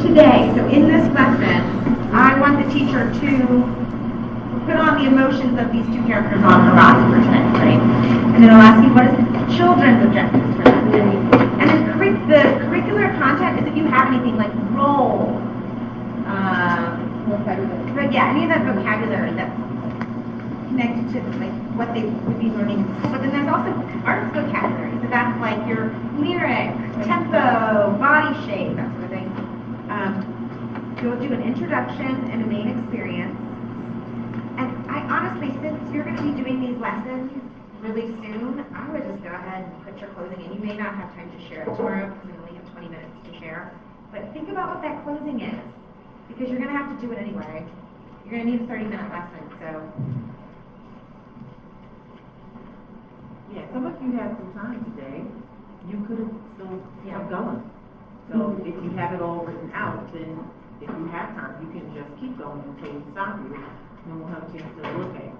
Today, so in this lesson, I want the teacher to put on the emotions of these two characters on the ride for today, right? And then I'll ask you what is children's objectives for that. And then the curricular content is if you have anything like role, um, but yeah, any of that vocabulary that's connected to like what they would be learning. But then there's also arts vocabulary. So that's like your lyric, tempo, shape, that sort of thing. Um, you'll do an introduction and a main experience. And I honestly, since you're going to be doing these lessons really soon, I would just go ahead and put your closing in. You may not have time to share it tomorrow because we only have 20 minutes to share. But think about what that closing is because you're going to have to do it anyway. You're going to need a 30 minute lesson. So Yeah, some of you had some time today, you could have still Yeah. kept going. So if you have it all written out, then if you have time, you can just keep going until we stop you, and we'll have a chance to look at it.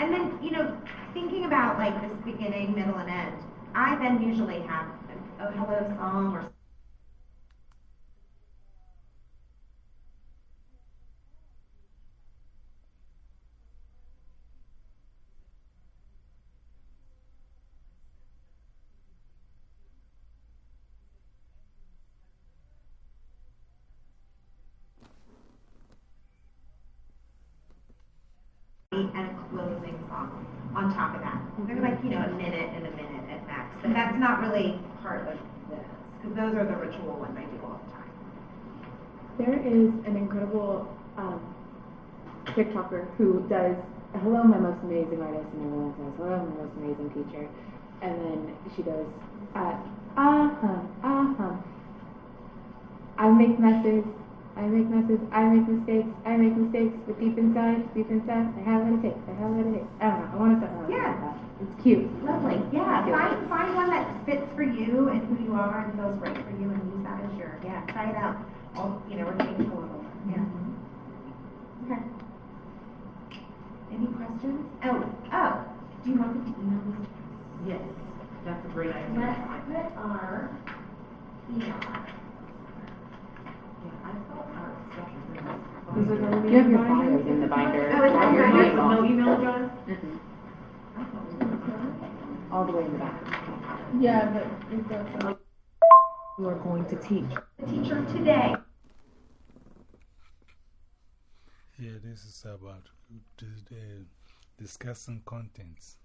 And then, you know, thinking about like this beginning, middle, and end, I then usually have a, a hello song or and a closing song on top of that. They're like, you know, a minute and a minute at max, but that's not really part of this, because those are the ritual ones I do all the time. There is an incredible um, TikToker who does hello my most amazing artist and everyone says hello my most amazing teacher and then she goes uh, uh-huh uh-huh I make messes I make messes I make mistakes I make mistakes but deep inside deep inside I have what it takes I have what it takes I don't know I want to talk Yeah. that it's cute Lovely, yeah, find, find one that fits for you and who you are and feels right for you and use that as your, yeah, try it out. All, you know, we're getting a little, yeah. Mm-hmm. Okay. Any questions? Oh, oh, do you want them to email this? Yes, that's a great idea. Let's put our email address. Yeah, I thought our stuff was in this. Is it gonna be You have in your the binder? bios in the binder. Oh, it's All in your the email. No email address? Were- All the way in the back. yeah but it does You are going to teach. The teacher today. Yeah, this is about uh, discussing contents.